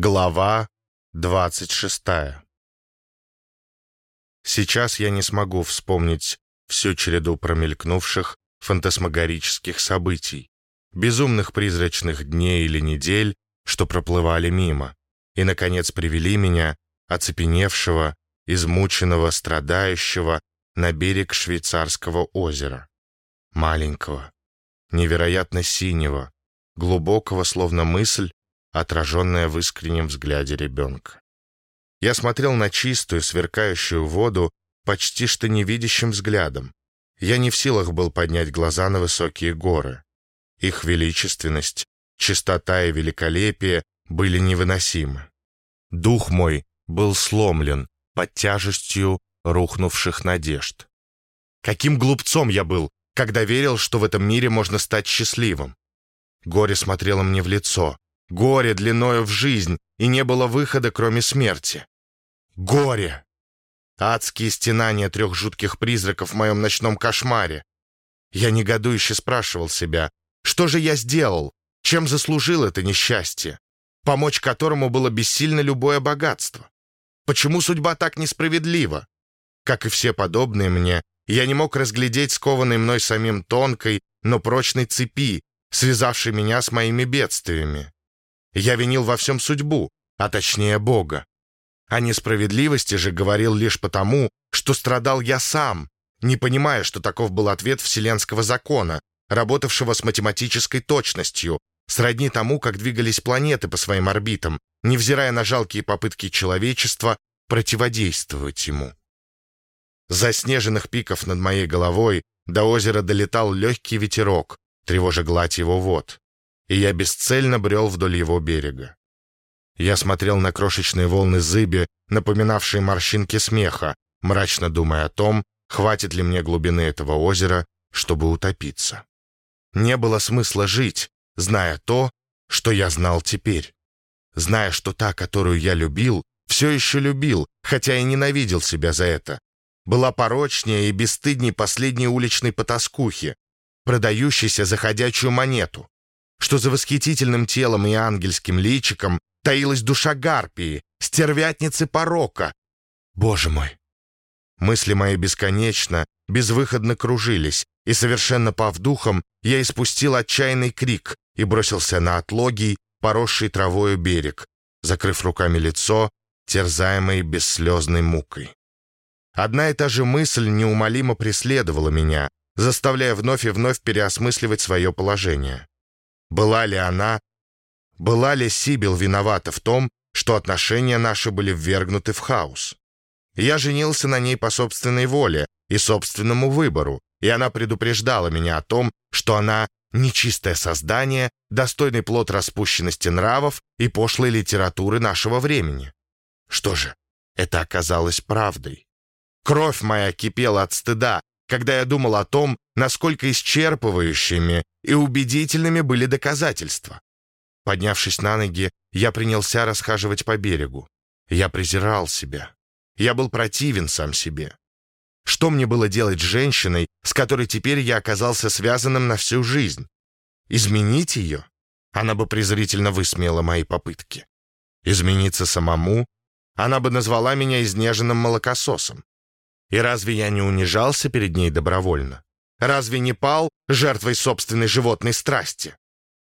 Глава 26 Сейчас я не смогу вспомнить всю череду промелькнувших фантасмагорических событий, безумных призрачных дней или недель, что проплывали мимо, и, наконец, привели меня, оцепеневшего, измученного, страдающего, на берег швейцарского озера. Маленького, невероятно синего, глубокого, словно мысль, отраженная в искреннем взгляде ребенка. Я смотрел на чистую, сверкающую воду почти что невидящим взглядом. Я не в силах был поднять глаза на высокие горы. Их величественность, чистота и великолепие были невыносимы. Дух мой был сломлен под тяжестью рухнувших надежд. Каким глупцом я был, когда верил, что в этом мире можно стать счастливым. Горе смотрело мне в лицо, Горе длиною в жизнь, и не было выхода, кроме смерти. Горе! Адские стенания трех жутких призраков в моем ночном кошмаре. Я негодующе спрашивал себя, что же я сделал, чем заслужил это несчастье, помочь которому было бессильно любое богатство? Почему судьба так несправедлива? Как и все подобные мне, я не мог разглядеть скованной мной самим тонкой, но прочной цепи, связавшей меня с моими бедствиями. Я винил во всем судьбу, а точнее Бога. О несправедливости же говорил лишь потому, что страдал я сам, не понимая, что таков был ответ вселенского закона, работавшего с математической точностью, сродни тому, как двигались планеты по своим орбитам, невзирая на жалкие попытки человечества противодействовать ему. Заснеженных пиков над моей головой до озера долетал легкий ветерок, тревожа гладь его вод и я бесцельно брел вдоль его берега. Я смотрел на крошечные волны зыби, напоминавшие морщинки смеха, мрачно думая о том, хватит ли мне глубины этого озера, чтобы утопиться. Не было смысла жить, зная то, что я знал теперь. Зная, что та, которую я любил, все еще любил, хотя и ненавидел себя за это. Была порочнее и бесстыдней последней уличной потаскухи, продающейся за ходячую монету что за восхитительным телом и ангельским личиком таилась душа Гарпии, стервятницы порока. Боже мой! Мысли мои бесконечно, безвыходно кружились, и, совершенно пав духом, я испустил отчаянный крик и бросился на отлогий, поросший травою берег, закрыв руками лицо, терзаемой бесслезной мукой. Одна и та же мысль неумолимо преследовала меня, заставляя вновь и вновь переосмысливать свое положение. Была ли она, была ли Сибил виновата в том, что отношения наши были ввергнуты в хаос? Я женился на ней по собственной воле и собственному выбору, и она предупреждала меня о том, что она нечистое создание, достойный плод распущенности нравов и пошлой литературы нашего времени. Что же, это оказалось правдой. Кровь моя кипела от стыда, когда я думал о том, насколько исчерпывающими и убедительными были доказательства. Поднявшись на ноги, я принялся расхаживать по берегу. Я презирал себя. Я был противен сам себе. Что мне было делать с женщиной, с которой теперь я оказался связанным на всю жизнь? Изменить ее? Она бы презрительно высмеяла мои попытки. Измениться самому? Она бы назвала меня изнеженным молокососом. И разве я не унижался перед ней добровольно? Разве не пал жертвой собственной животной страсти?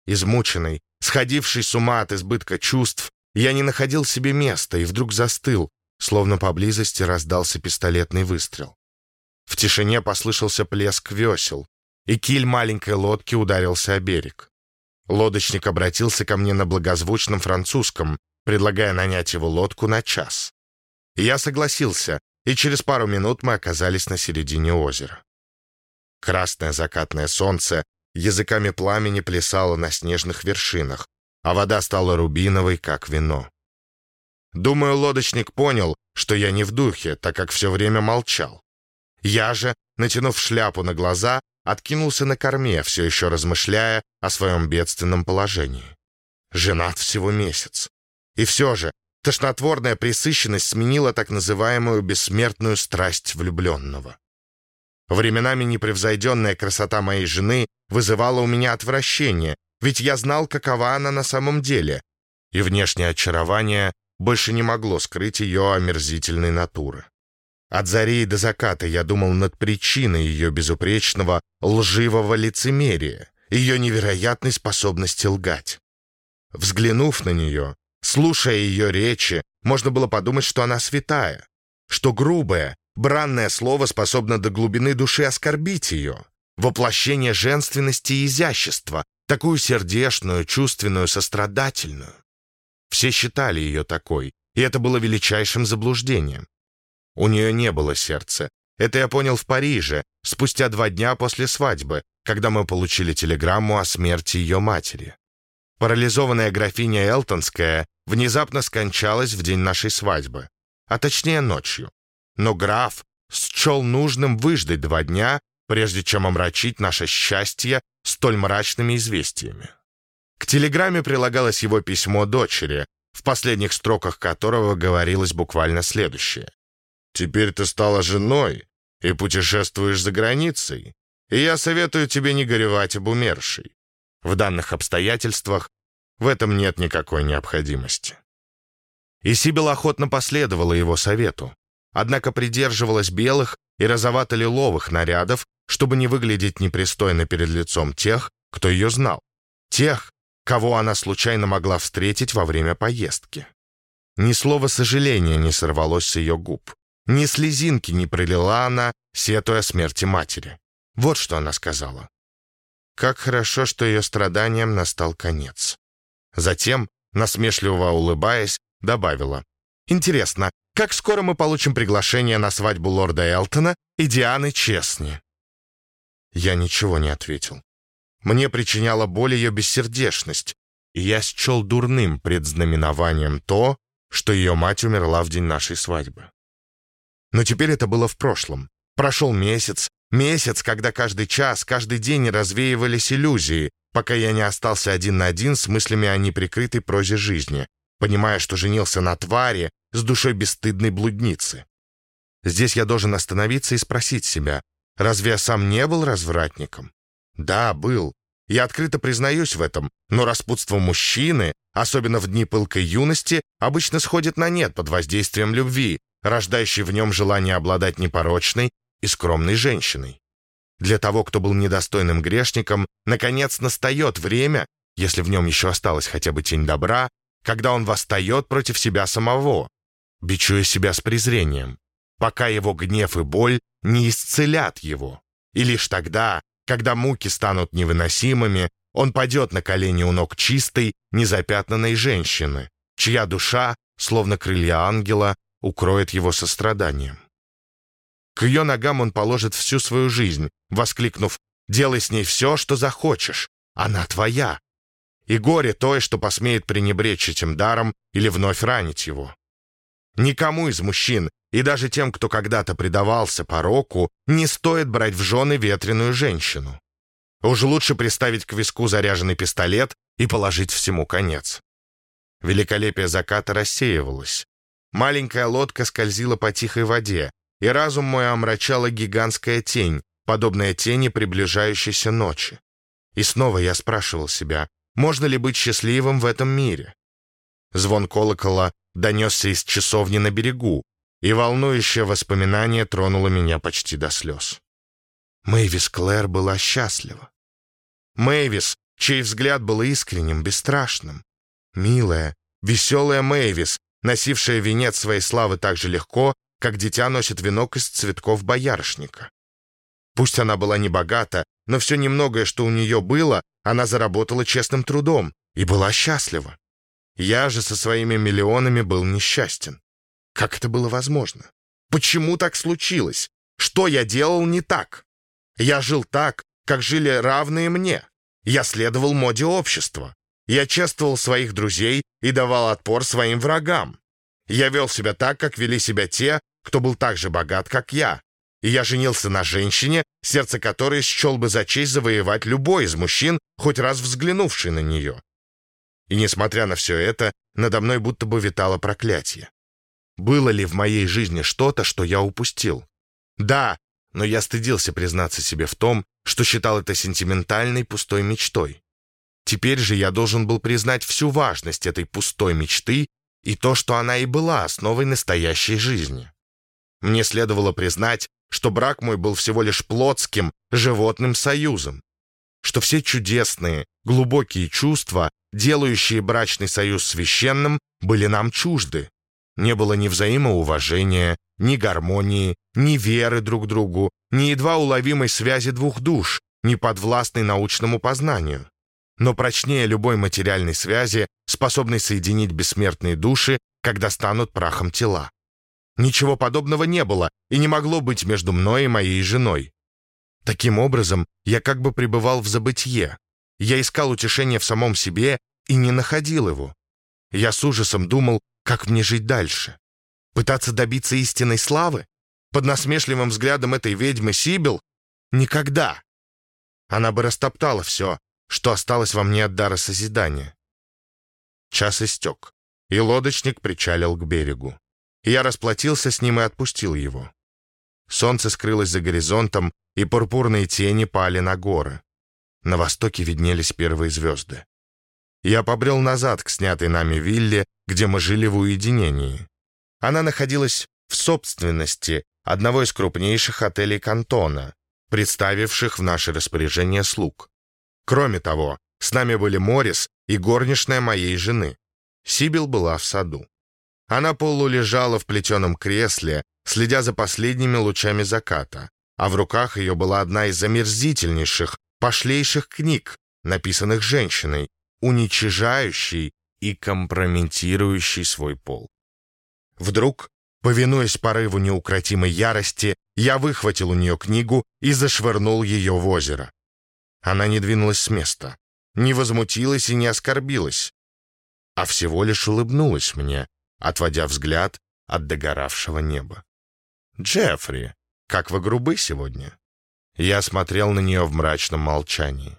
Измученный, сходивший с ума от избытка чувств, я не находил себе места и вдруг застыл, словно поблизости раздался пистолетный выстрел. В тишине послышался плеск весел, и киль маленькой лодки ударился о берег. Лодочник обратился ко мне на благозвучном французском, предлагая нанять его лодку на час. Я согласился, и через пару минут мы оказались на середине озера. Красное закатное солнце языками пламени плясало на снежных вершинах, а вода стала рубиновой, как вино. Думаю, лодочник понял, что я не в духе, так как все время молчал. Я же, натянув шляпу на глаза, откинулся на корме, все еще размышляя о своем бедственном положении. Женат всего месяц. И все же, Тошнотворная пресыщенность сменила так называемую бессмертную страсть влюбленного. Временами непревзойденная красота моей жены вызывала у меня отвращение, ведь я знал, какова она на самом деле. и внешнее очарование больше не могло скрыть ее омерзительной натуры. От зари до заката я думал над причиной ее безупречного лживого лицемерия, ее невероятной способности лгать. Взглянув на нее, слушая ее речи, можно было подумать, что она святая, что грубое, бранное слово способно до глубины души оскорбить ее, воплощение женственности и изящества, такую сердечную, чувственную, сострадательную. Все считали ее такой, и это было величайшим заблуждением. У нее не было сердца. Это я понял в Париже, спустя два дня после свадьбы, когда мы получили телеграмму о смерти ее матери. Парализованная графиня Элтонская внезапно скончалась в день нашей свадьбы, а точнее ночью. Но граф счел нужным выждать два дня, прежде чем омрачить наше счастье столь мрачными известиями. К телеграмме прилагалось его письмо дочери, в последних строках которого говорилось буквально следующее. «Теперь ты стала женой и путешествуешь за границей, и я советую тебе не горевать об умершей. В данных обстоятельствах в этом нет никакой необходимости». И Сибил охотно последовала его совету, однако придерживалась белых и розовато-лиловых нарядов, чтобы не выглядеть непристойно перед лицом тех, кто ее знал, тех, кого она случайно могла встретить во время поездки. Ни слова сожаления не сорвалось с ее губ. Ни слезинки не пролила она, сетуя смерти матери. Вот что она сказала. Как хорошо, что ее страданиям настал конец. Затем, насмешливо улыбаясь, добавила. «Интересно, как скоро мы получим приглашение на свадьбу лорда Элтона и Дианы Честни?» Я ничего не ответил. Мне причиняла боль ее бессердечность, и я счел дурным предзнаменованием то, что ее мать умерла в день нашей свадьбы. Но теперь это было в прошлом. Прошел месяц, месяц, когда каждый час, каждый день развеивались иллюзии, пока я не остался один на один с мыслями о неприкрытой прозе жизни, понимая, что женился на твари с душой бесстыдной блудницы. Здесь я должен остановиться и спросить себя, разве я сам не был развратником? Да, был. Я открыто признаюсь в этом, но распутство мужчины, особенно в дни пылкой юности, обычно сходит на нет под воздействием любви, рождающей в нем желание обладать непорочной и скромной женщиной. Для того, кто был недостойным грешником, наконец настает время, если в нем еще осталась хотя бы тень добра, когда он восстает против себя самого, бичуя себя с презрением, пока его гнев и боль не исцелят его. И лишь тогда, когда муки станут невыносимыми, он падет на колени у ног чистой, незапятнанной женщины, чья душа, словно крылья ангела, укроет его состраданием. К ее ногам он положит всю свою жизнь, воскликнув «Делай с ней все, что захочешь, она твоя». И горе той, что посмеет пренебречь этим даром или вновь ранить его. Никому из мужчин, и даже тем, кто когда-то предавался пороку, не стоит брать в жены ветреную женщину. Уж лучше приставить к виску заряженный пистолет и положить всему конец. Великолепие заката рассеивалось. Маленькая лодка скользила по тихой воде, и разум мой омрачала гигантская тень, подобная тени приближающейся ночи. И снова я спрашивал себя, можно ли быть счастливым в этом мире? Звон колокола донесся из часовни на берегу, и волнующее воспоминание тронуло меня почти до слез. Мэйвис Клэр была счастлива. Мэйвис, чей взгляд был искренним, бесстрашным. Милая, веселая Мэйвис, носившая венец своей славы так же легко, как дитя носит венок из цветков боярышника. Пусть она была не богата, но все немногое, что у нее было, она заработала честным трудом и была счастлива. Я же со своими миллионами был несчастен. Как это было возможно? Почему так случилось? Что я делал не так? Я жил так, как жили равные мне. Я следовал моде общества. Я чествовал своих друзей и давал отпор своим врагам. Я вел себя так, как вели себя те, кто был так же богат, как я. И я женился на женщине, сердце которой счел бы за честь завоевать любой из мужчин, хоть раз взглянувший на нее. И несмотря на все это, надо мной будто бы витало проклятие. Было ли в моей жизни что-то, что я упустил? Да, но я стыдился признаться себе в том, что считал это сентиментальной пустой мечтой. Теперь же я должен был признать всю важность этой пустой мечты и то, что она и была основой настоящей жизни. Мне следовало признать, что брак мой был всего лишь плотским, животным союзом, что все чудесные, глубокие чувства, делающие брачный союз священным, были нам чужды. Не было ни взаимоуважения, ни гармонии, ни веры друг другу, ни едва уловимой связи двух душ, ни подвластной научному познанию. Но прочнее любой материальной связи, способной соединить бессмертные души, когда станут прахом тела. Ничего подобного не было и не могло быть между мной и моей женой. Таким образом, я как бы пребывал в забытье. Я искал утешение в самом себе и не находил его. Я с ужасом думал, как мне жить дальше. Пытаться добиться истинной славы? Под насмешливым взглядом этой ведьмы Сибил? Никогда. Она бы растоптала все, что осталось во мне от дара созидания. Час истек, и лодочник причалил к берегу. Я расплатился с ним и отпустил его. Солнце скрылось за горизонтом, и пурпурные тени пали на горы. На востоке виднелись первые звезды. Я побрел назад к снятой нами вилле, где мы жили в уединении. Она находилась в собственности одного из крупнейших отелей Кантона, представивших в наше распоряжение слуг. Кроме того, с нами были Морис и горничная моей жены. Сибил была в саду. Она полулежала в плетеном кресле, следя за последними лучами заката, а в руках ее была одна из омерзительнейших, пошлейших книг, написанных женщиной, уничижающей и компрометирующей свой пол. Вдруг, повинуясь порыву неукротимой ярости, я выхватил у нее книгу и зашвырнул ее в озеро. Она не двинулась с места, не возмутилась и не оскорбилась, а всего лишь улыбнулась мне, отводя взгляд от догоравшего неба. «Джеффри, как вы грубы сегодня?» Я смотрел на нее в мрачном молчании.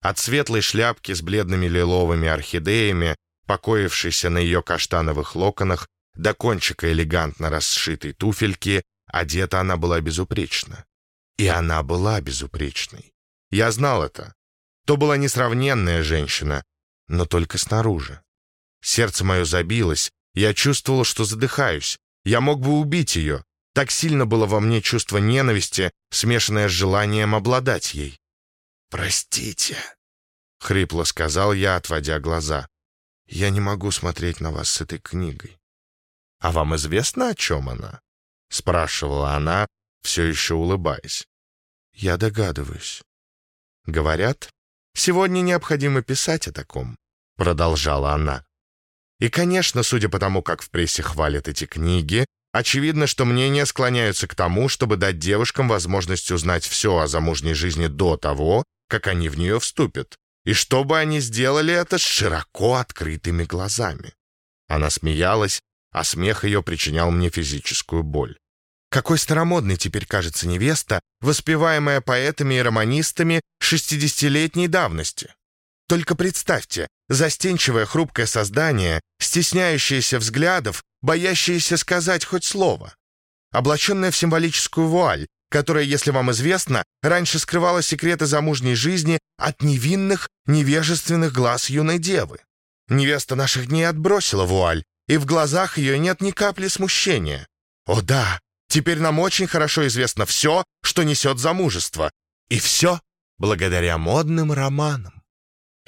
От светлой шляпки с бледными лиловыми орхидеями, покоившейся на ее каштановых локонах, до кончика элегантно расшитой туфельки, одета она была безупречна. И она была безупречной. Я знал это. То была несравненная женщина, но только снаружи. Сердце мое забилось, я чувствовал, что задыхаюсь. Я мог бы убить ее. Так сильно было во мне чувство ненависти, смешанное с желанием обладать ей. «Простите», — хрипло сказал я, отводя глаза. «Я не могу смотреть на вас с этой книгой». «А вам известно, о чем она?» — спрашивала она, все еще улыбаясь. «Я догадываюсь». «Говорят, сегодня необходимо писать о таком», — продолжала она. И, конечно, судя по тому, как в прессе хвалят эти книги, очевидно, что мнения склоняются к тому, чтобы дать девушкам возможность узнать все о замужней жизни до того, как они в нее вступят, и чтобы они сделали это с широко открытыми глазами. Она смеялась, а смех ее причинял мне физическую боль. Какой старомодной теперь кажется невеста, воспеваемая поэтами и романистами шестидесятилетней давности. Только представьте, застенчивое хрупкое создание, стесняющееся взглядов, боящееся сказать хоть слово. Облаченное в символическую вуаль, которая, если вам известно, раньше скрывала секреты замужней жизни от невинных, невежественных глаз юной девы. Невеста наших дней отбросила вуаль, и в глазах ее нет ни капли смущения. О да, теперь нам очень хорошо известно все, что несет замужество. И все благодаря модным романам.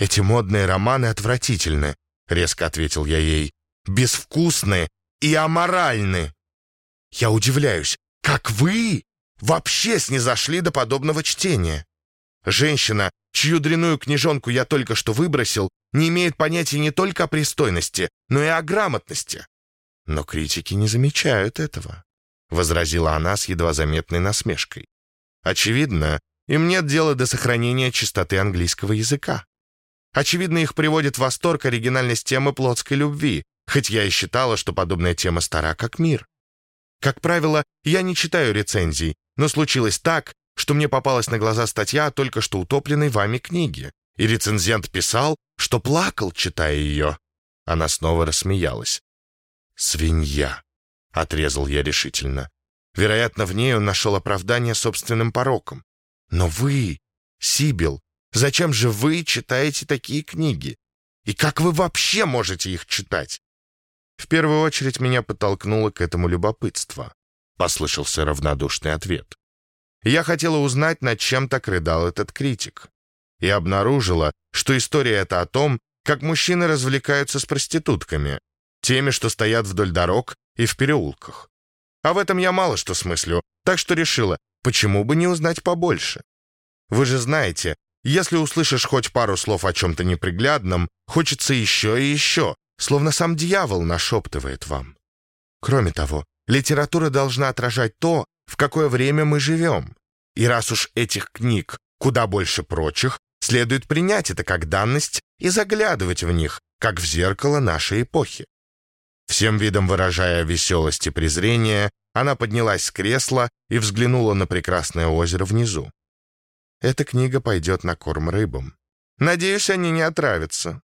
«Эти модные романы отвратительны», — резко ответил я ей. «Безвкусны и аморальны». «Я удивляюсь, как вы вообще снизошли до подобного чтения? Женщина, чью дряную книжонку я только что выбросил, не имеет понятия не только о пристойности, но и о грамотности». «Но критики не замечают этого», — возразила она с едва заметной насмешкой. «Очевидно, им нет дела до сохранения чистоты английского языка. Очевидно, их приводит в восторг оригинальность темы плотской любви, хоть я и считала, что подобная тема стара как мир. Как правило, я не читаю рецензий, но случилось так, что мне попалась на глаза статья о только что утопленной вами книге, и рецензент писал, что плакал, читая ее. Она снова рассмеялась. «Свинья», — отрезал я решительно. Вероятно, в ней он нашел оправдание собственным пороком. Но вы, Сибил, Зачем же вы читаете такие книги? И как вы вообще можете их читать? В первую очередь меня подтолкнуло к этому любопытство. Послышался равнодушный ответ. Я хотела узнать, над чем так рыдал этот критик. И обнаружила, что история эта о том, как мужчины развлекаются с проститутками, теми, что стоят вдоль дорог и в переулках. А в этом я мало что смыслю, так что решила, почему бы не узнать побольше. Вы же знаете, если услышишь хоть пару слов о чем-то неприглядном, хочется еще и еще, словно сам дьявол нашептывает вам. Кроме того, литература должна отражать то, в какое время мы живем. И раз уж этих книг куда больше прочих, следует принять это как данность и заглядывать в них, как в зеркало нашей эпохи. Всем видом выражая веселость и презрение, она поднялась с кресла и взглянула на прекрасное озеро внизу. Эта книга пойдет на корм рыбам. Надеюсь, они не отравятся.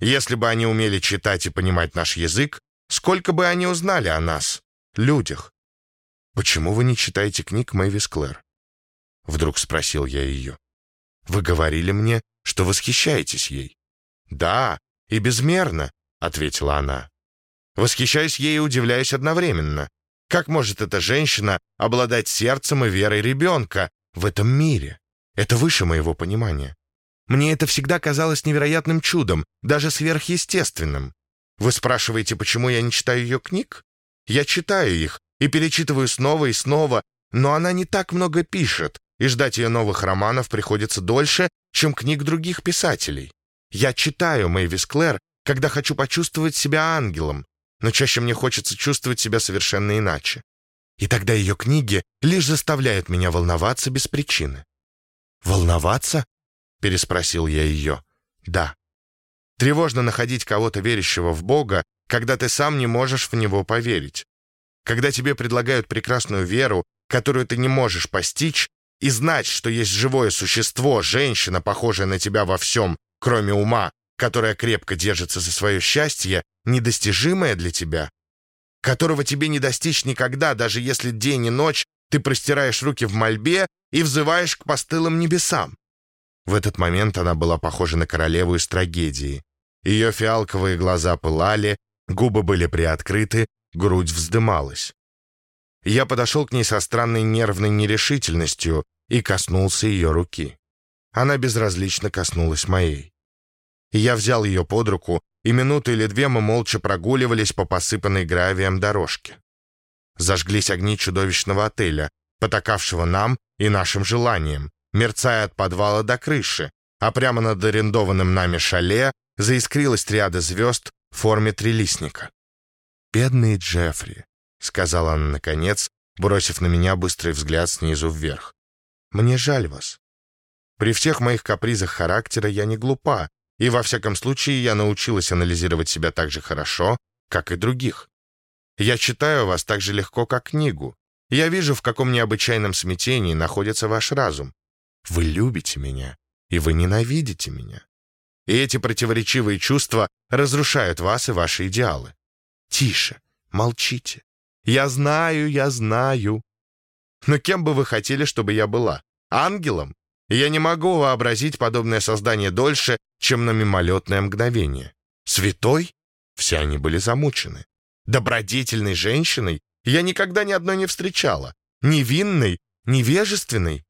Если бы они умели читать и понимать наш язык, сколько бы они узнали о нас, людях. Почему вы не читаете книг Мэвис Клэр? Вдруг спросил я ее. Вы говорили мне, что восхищаетесь ей. Да, и безмерно, ответила она. Восхищаюсь ей и удивляюсь одновременно. Как может эта женщина обладать сердцем и верой ребенка в этом мире? Это выше моего понимания. Мне это всегда казалось невероятным чудом, даже сверхъестественным. Вы спрашиваете, почему я не читаю ее книг? Я читаю их и перечитываю снова и снова, но она не так много пишет, и ждать ее новых романов приходится дольше, чем книг других писателей. Я читаю Мэйвис Клэр, когда хочу почувствовать себя ангелом, но чаще мне хочется чувствовать себя совершенно иначе. И тогда ее книги лишь заставляют меня волноваться без причины. «Волноваться?» — переспросил я ее. «Да. Тревожно находить кого-то верящего в Бога, когда ты сам не можешь в Него поверить. Когда тебе предлагают прекрасную веру, которую ты не можешь постичь, и знать, что есть живое существо, женщина, похожая на тебя во всем, кроме ума, которая крепко держится за свое счастье, недостижимое для тебя, которого тебе не достичь никогда, даже если день и ночь ты простираешь руки в мольбе и взываешь к постылым небесам. В этот момент она была похожа на королеву из трагедии. Ее фиалковые глаза пылали, губы были приоткрыты, грудь вздымалась. Я подошел к ней со странной нервной нерешительностью и коснулся ее руки. Она безразлично коснулась моей. Я взял ее под руку, и минуту или две мы молча прогуливались по посыпанной гравием дорожке. Зажглись огни чудовищного отеля, потакавшего нам и нашим желаниям, мерцая от подвала до крыши, а прямо над арендованным нами шале заискрилась триада звезд в форме трилистника. «Бедный Джеффри», — сказала она наконец, бросив на меня быстрый взгляд снизу вверх. «Мне жаль вас. При всех моих капризах характера я не глупа, и во всяком случае я научилась анализировать себя так же хорошо, как и других. Я читаю вас так же легко, как книгу. Я вижу, в каком необычайном смятении находится ваш разум. Вы любите меня, и вы ненавидите меня. И эти противоречивые чувства разрушают вас и ваши идеалы. Тише, молчите. Я знаю, я знаю. Но кем бы вы хотели, чтобы я была? Ангелом? Я не могу вообразить подобное создание дольше, чем на мимолетное мгновение. Святой? Все они были замучены добродетельной женщиной я никогда ни одной не встречала. Невинной, невежественной.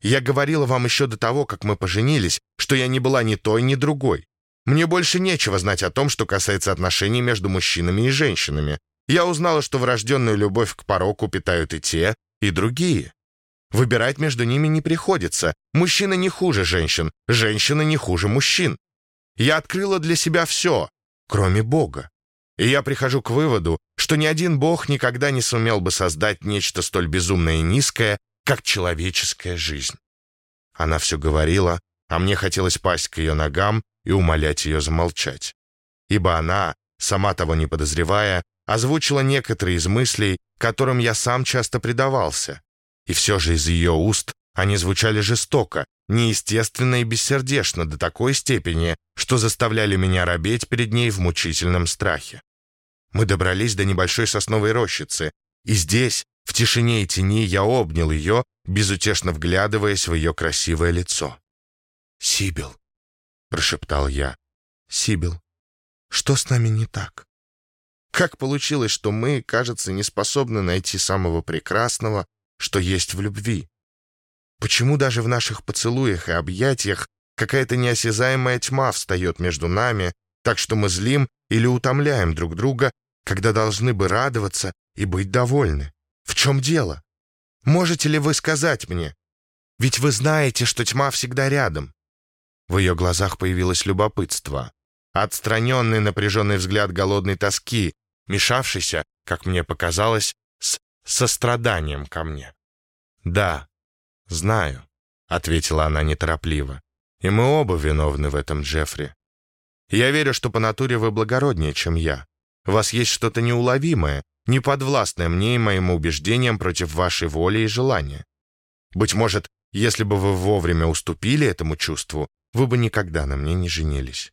Я говорила вам еще до того, как мы поженились, что я не была ни той, ни другой. Мне больше нечего знать о том, что касается отношений между мужчинами и женщинами. Я узнала, что врожденную любовь к пороку питают и те, и другие. Выбирать между ними не приходится. Мужчина не хуже женщин, женщина не хуже мужчин. Я открыла для себя все, кроме Бога. И я прихожу к выводу, что ни один бог никогда не сумел бы создать нечто столь безумное и низкое, как человеческая жизнь. Она все говорила, а мне хотелось пасть к ее ногам и умолять ее замолчать. Ибо она, сама того не подозревая, озвучила некоторые из мыслей, которым я сам часто предавался. И все же из ее уст они звучали жестоко, неестественно и бессердечно до такой степени, что заставляли меня робеть перед ней в мучительном страхе. Мы добрались до небольшой сосновой рощицы, и здесь, в тишине и тени, я обнял ее, безутешно вглядываясь в ее красивое лицо. «Сибил», — прошептал я. «Сибил, что с нами не так? Как получилось, что мы, кажется, не способны найти самого прекрасного, что есть в любви? Почему даже в наших поцелуях и объятиях какая-то неосязаемая тьма встает между нами, так что мы злим или утомляем друг друга, когда должны бы радоваться и быть довольны? В чем дело? Можете ли вы сказать мне? Ведь вы знаете, что тьма всегда рядом. В ее глазах появилось любопытство. Отстраненный напряженный взгляд голодной тоски, мешавшийся, как мне показалось, с состраданием ко мне. «Да, знаю», — ответила она неторопливо. «И мы оба виновны в этом, Джеффри. Я верю, что по натуре вы благороднее, чем я. У вас есть что-то неуловимое, неподвластное мне и моим убеждениям против вашей воли и желания. Быть может, если бы вы вовремя уступили этому чувству, вы бы никогда на мне не женились.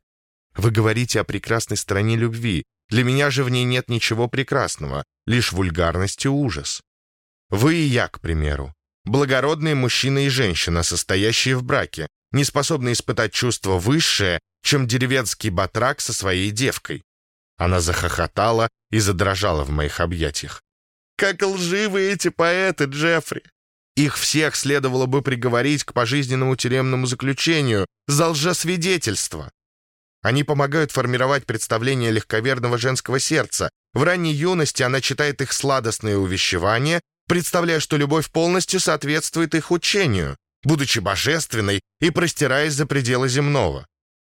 Вы говорите о прекрасной стороне любви. Для меня же в ней нет ничего прекрасного, лишь вульгарность и ужас. Вы и я, к примеру. Благородные мужчина и женщина, состоящие в браке, не способны испытать чувство высшее, чем деревенский батрак со своей девкой. Она захохотала и задрожала в моих объятиях. «Как лживы эти поэты, Джеффри! Их всех следовало бы приговорить к пожизненному тюремному заключению за лжесвидетельство. Они помогают формировать представление легковерного женского сердца. В ранней юности она читает их сладостные увещевания, представляя, что любовь полностью соответствует их учению, будучи божественной и простираясь за пределы земного.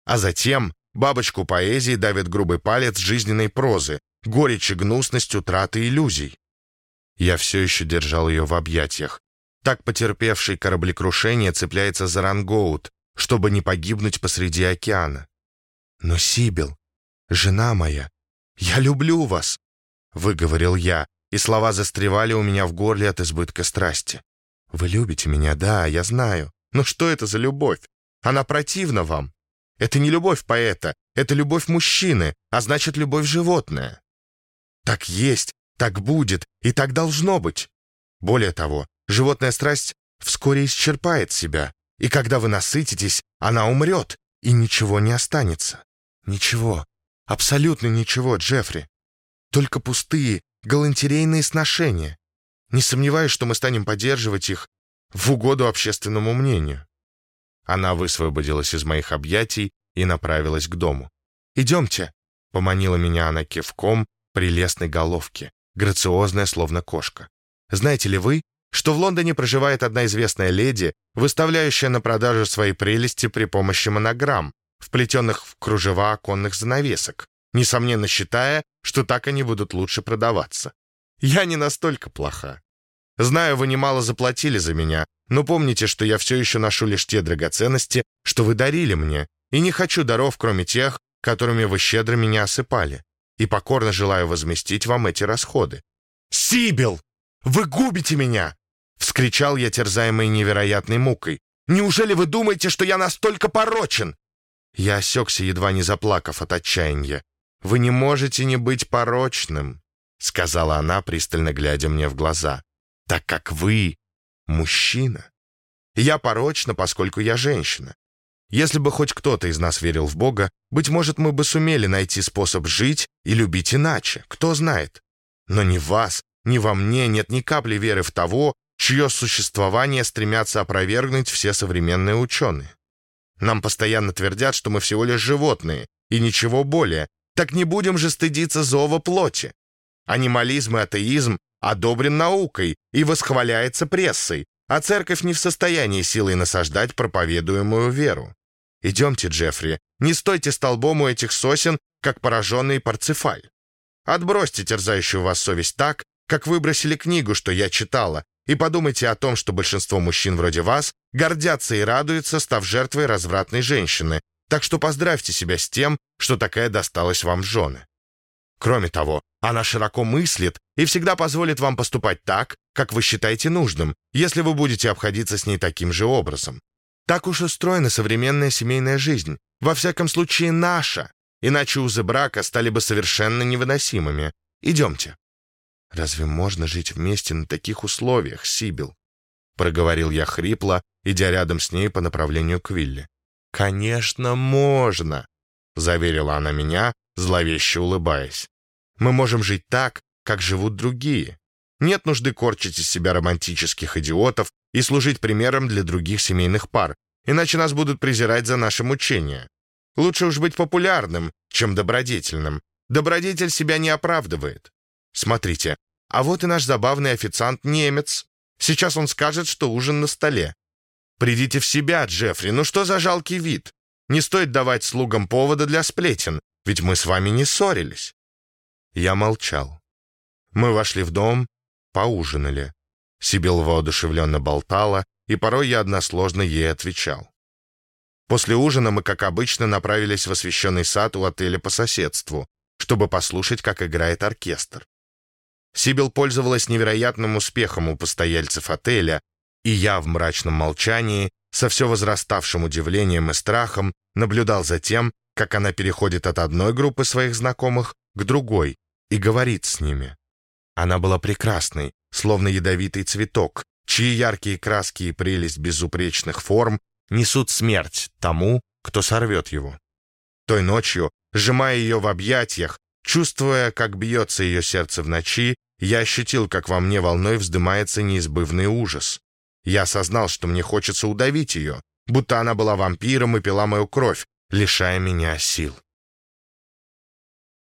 А затем бабочку поэзии давит грубый палец жизненной прозы, горечь и гнусность утраты иллюзий. Я все еще держал ее в объятиях, так потерпевший кораблекрушение цепляется за рангоут, чтобы не погибнуть посреди океана. «Но, Сибил, жена моя, я люблю вас!» — выговорил я, и слова застревали у меня в горле от избытка страсти. «Вы любите меня, да, я знаю. Но что это за любовь? Она противна вам. Это не любовь поэта, это любовь мужчины, а значит, любовь животное. Так есть, так будет и так должно быть. Более того, Животная страсть вскоре исчерпает себя, и когда вы насытитесь, она умрет, и ничего не останется. Ничего, абсолютно ничего, Джеффри. Только пустые, галантерейные сношения. Не сомневаюсь, что мы станем поддерживать их в угоду общественному мнению. Она высвободилась из моих объятий и направилась к дому. «Идемте», — поманила меня она кивком прелестной головки, грациозная, словно кошка. «Знаете ли вы, что в Лондоне проживает одна известная леди, выставляющая на продажу свои прелести при помощи монограмм, вплетенных в кружева оконных занавесок, несомненно считая, что так они будут лучше продаваться. Я не настолько плоха. Знаю, вы немало заплатили за меня, но помните, что я все еще ношу лишь те драгоценности, что вы дарили мне, и не хочу даров, кроме тех, которыми вы щедро меня осыпали, и покорно желаю возместить вам эти расходы. «Сибил! Вы губите меня!» Вскричал я, терзаемый невероятной мукой. «Неужели вы думаете, что я настолько порочен?» Я осекся, едва не заплакав от отчаяния. «Вы не можете не быть порочным», — сказала она, пристально глядя мне в глаза, «так как вы мужчина. Я порочна, поскольку я женщина. Если бы хоть кто-то из нас верил в Бога, быть может, мы бы сумели найти способ жить и любить иначе, кто знает. Но ни в вас, ни во мне нет ни капли веры в того, чье существование стремятся опровергнуть все современные ученые. Нам постоянно твердят, что мы всего лишь животные, и ничего более. Так не будем же стыдиться зова плоти. Анимализм и атеизм одобрен наукой и восхваляется прессой, а церковь не в состоянии силой насаждать проповедуемую веру. Идемте, Джеффри, не стойте столбом у этих сосен, как пораженный Парцефаль. Отбросьте терзающую вас совесть так, как выбросили книгу, что я читала, и подумайте о том, что большинство мужчин вроде вас гордятся и радуются, став жертвой развратной женщины, так что поздравьте себя с тем, что такая досталась вам в жены. Кроме того, она широко мыслит и всегда позволит вам поступать так, как вы считаете нужным, если вы будете обходиться с ней таким же образом. Так уж устроена современная семейная жизнь, во всяком случае наша, иначе узы брака стали бы совершенно невыносимыми. Идемте. «Разве можно жить вместе на таких условиях, Сибил?» Проговорил я хрипло, идя рядом с ней по направлению к Вилле. «Конечно, можно», — заверила она меня, зловеще улыбаясь. «Мы можем жить так, как живут другие. Нет нужды корчить из себя романтических идиотов и служить примером для других семейных пар, иначе нас будут презирать за наше мучение. Лучше уж быть популярным, чем добродетельным. Добродетель себя не оправдывает. Смотрите, а вот и наш забавный официант-немец. Сейчас он скажет, что ужин на столе. Придите в себя, Джеффри, ну что за жалкий вид? Не стоит давать слугам повода для сплетен, ведь мы с вами не ссорились. Я молчал. Мы вошли в дом, поужинали. Сибил воодушевленно болтала, и порой я односложно ей отвечал. После ужина мы, как обычно, направились в освещенный сад у отеля по соседству, чтобы послушать, как играет оркестр. Сибил пользовалась невероятным успехом у постояльцев отеля, и я в мрачном молчании, со все возраставшим удивлением и страхом, наблюдал за тем, как она переходит от одной группы своих знакомых к другой и говорит с ними. Она была прекрасной, словно ядовитый цветок, чьи яркие краски и прелесть безупречных форм несут смерть тому, кто сорвет его. Той ночью, сжимая ее в объятиях, чувствуя, как бьется ее сердце в ночи, я ощутил, как во мне волной вздымается неизбывный ужас. Я осознал, что мне хочется удавить ее, будто она была вампиром и пила мою кровь, лишая меня сил.